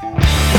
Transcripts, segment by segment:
When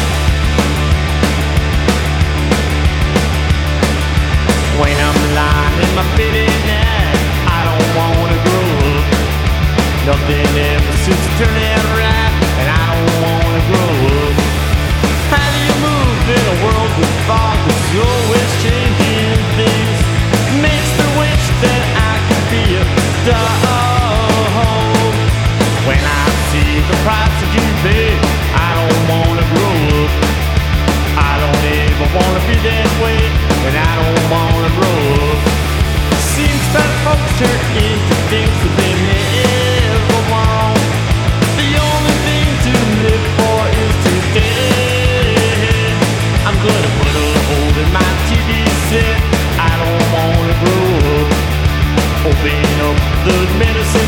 medicine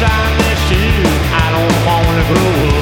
shine. I don't wanna grow up.